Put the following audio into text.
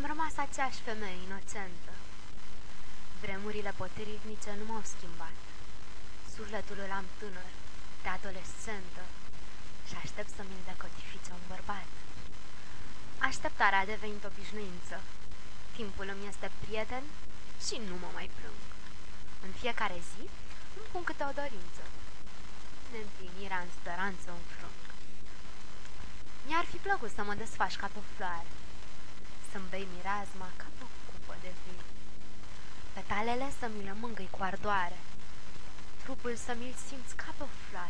Am rămas aceeași femeie inocentă. Vremurile potrivnice nu m-au schimbat. Sufletul îl am tânăr, de adolescentă, și aștept să mi-l decodifice un bărbat. Așteptarea a devenit obișnuință. Timpul îmi este prieten și nu mă mai plâng. În fiecare zi îmi pun câte o dorință. Neîmplinirea în speranță un frunc. Mi-ar fi plăcut să mă desfaci ca pe floare, să-mi bei mireazma ca pe o cupă de vin, petalele să mi le mângâi cu ardoare, trupul să mi-l simți ca pe o floare de crin.